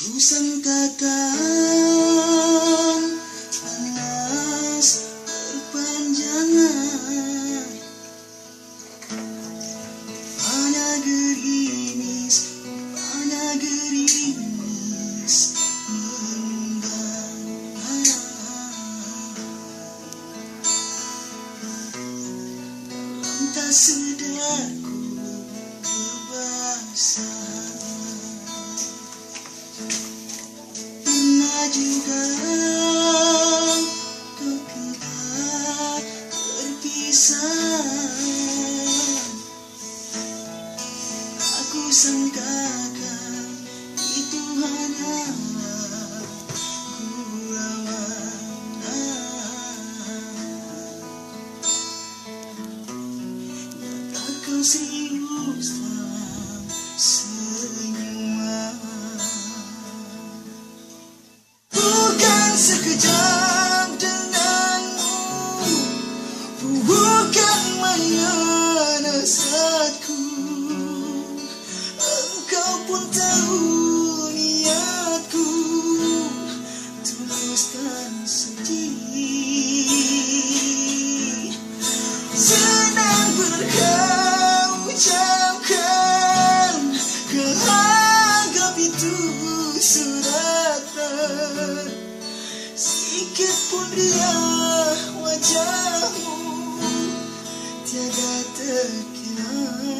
Kusang kakak berpisah Aku sangkakan itu hanyalah gurauan Nyata kau serius Tulus dan suci Senang berkau ucapkan Kau anggap itu suratan Sikit pun dia wajahmu Tiada terkilan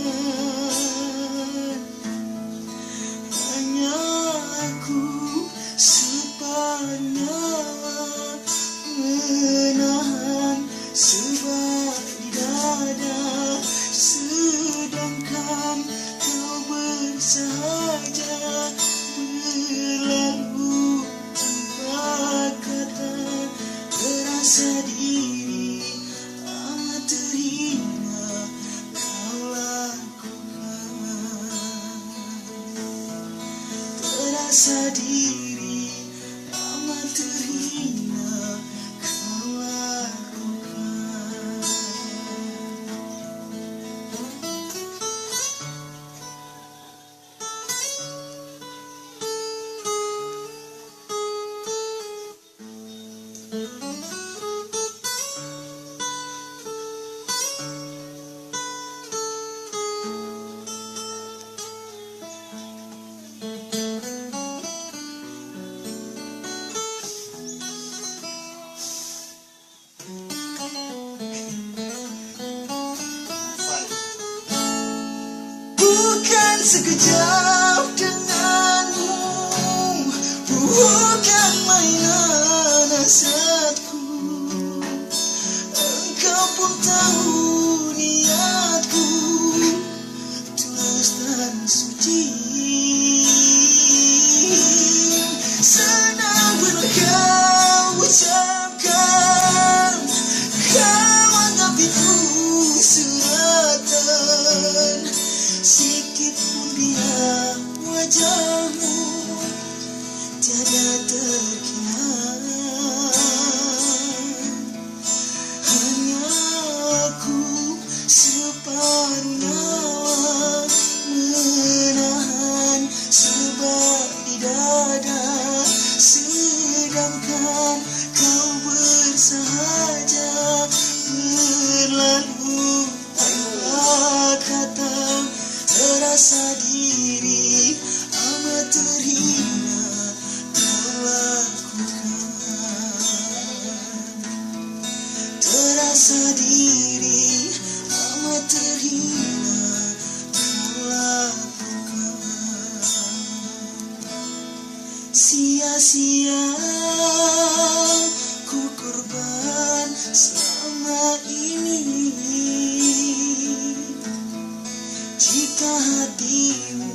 Terasa diri amat terhina Kau lakukan Terasa diri Kau lakukan Bukan sekejap denganmu. Bukan mainan hasratku Engkau pun tahu niatku. Tulus dan suci Tiada korban selama ini. Jika hatimu,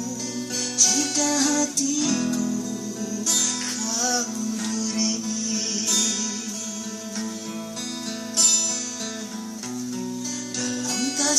jika hatiku kau duri Dalam tak